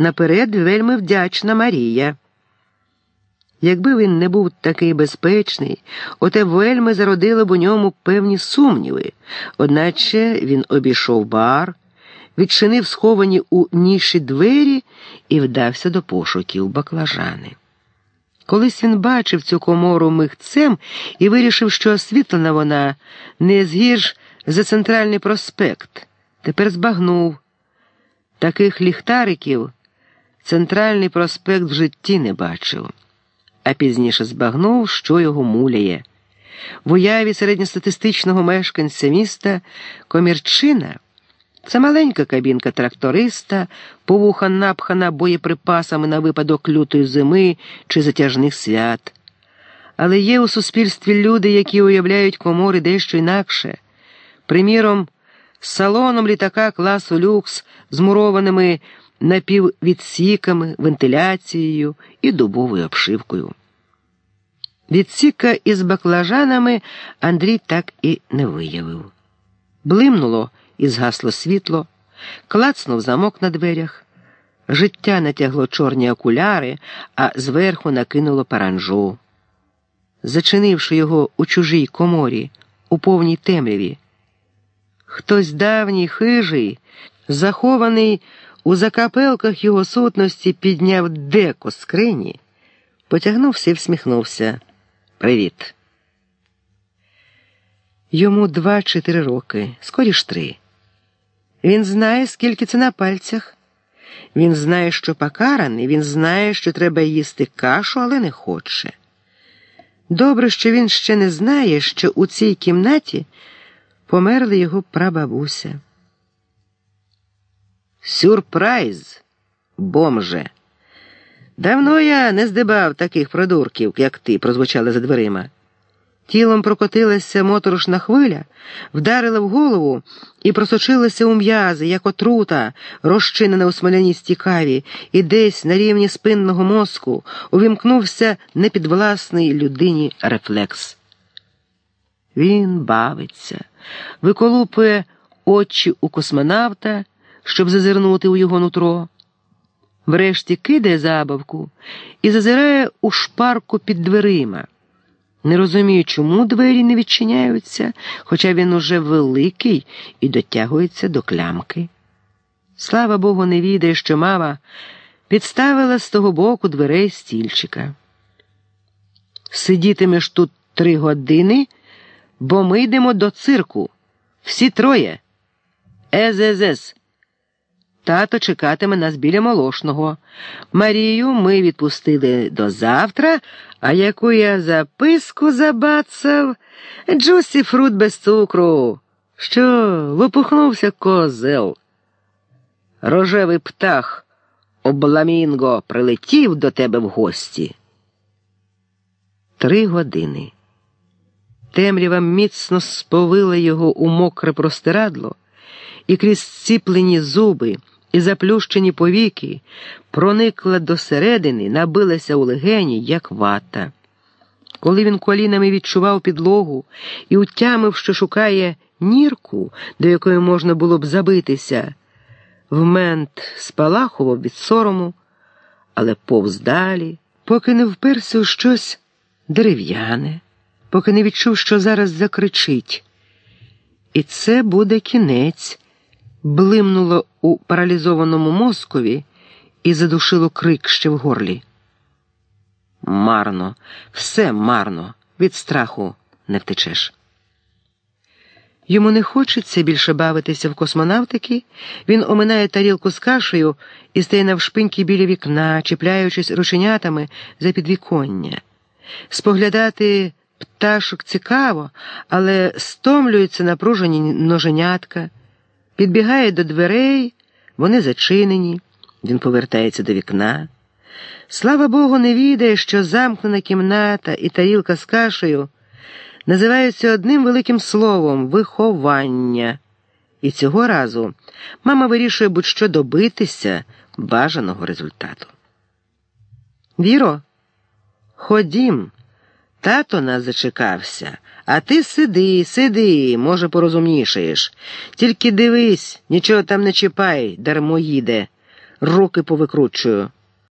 Наперед вельми вдячна Марія. Якби він не був такий безпечний, оте вельми зародило б у ньому певні сумніви, одначе він обійшов бар, відчинив сховані у ніші двері і вдався до пошуків баклажани. Колись він бачив цю комору михцем і вирішив, що освітлена вона не згірш за центральний проспект. Тепер збагнув. Таких ліхтариків центральний проспект в житті не бачив, а пізніше збагнув, що його муляє. В уяві середньостатистичного мешканця міста комірчина. Це маленька кабінка тракториста, повуха напхана боєприпасами на випадок лютої зими чи затяжних свят. Але є у суспільстві люди, які уявляють комори дещо інакше. Приміром, салоном літака класу люкс, з мурованими напіввідсіками, вентиляцією і дубовою обшивкою. Відсіка із баклажанами Андрій так і не виявив. Блимнуло і згасло світло, клацнув замок на дверях. Життя натягло чорні окуляри, а зверху накинуло паранжу. Зачинивши його у чужій коморі, у повній темряві, хтось давній хижий, захований у закапелках його сутності, підняв деко скрині, потягнувся і всміхнувся. Привіт. Йому два чи три роки, скоріш три. Він знає, скільки це на пальцях. Він знає, що покараний, він знає, що треба їсти кашу, але не хоче. Добре, що він ще не знає, що у цій кімнаті померла його прабабуся. Сюрприз, бомже. Давно я не здибав таких продурків, як ти, прозвучали за дверима. Тілом прокотилася моторошна хвиля, вдарила в голову і просочилася у м'язи, як отрута, розчинена у смоляністій каві, і десь на рівні спинного мозку увімкнувся непідвласний людині рефлекс. Він бавиться, виколупує очі у космонавта, щоб зазирнути у його нутро. Врешті кидає забавку і зазирає у шпарку під дверима. Не розумію, чому двері не відчиняються, хоча він уже великий і дотягується до клямки. Слава Богу, не відає, що мама підставила з того боку дверей стільчика. Сидітимеш тут три години, бо ми йдемо до цирку. Всі троє. Езезес. Тато чекатиме нас біля молошного. Марію ми відпустили до завтра, а яку я записку забацав Джусі фрут без цукру. Що випухнувся козел. Рожевий птах обламінго прилетів до тебе в гості. Три години. Темрява міцно сповила його у мокре простирадло, і крізь ціплені зуби і заплющені повіки проникла до середини, набилася у легені, як вата. Коли він колінами відчував підлогу і утямив, що шукає нірку, до якої можна було б забитися, вмент спалахував від сорому, але повз далі, поки не вперся у щось дерев'яне, поки не відчув, що зараз закричить. І це буде кінець блимнуло у паралізованому мозкові і задушило крик ще в горлі. Марно, все марно, від страху не втечеш. Йому не хочеться більше бавитися в космонавтики, він оминає тарілку з кашею і стає навшпиньки біля вікна, чіпляючись рученятами за підвіконня. Споглядати пташок цікаво, але стомлюються напружені ноженятка. Підбігає до дверей, вони зачинені, він повертається до вікна. Слава Богу, не відає, що замкнена кімната і тарілка з кашею називаються одним великим словом виховання. І цього разу мама вирішує будь-що добитися бажаного результату. Віро, ходім, тато нас зачекався. А ти сиди, сиди, може, порозумнішаєш. Тільки дивись, нічого там не чіпай, дармо їде. руки повикручую.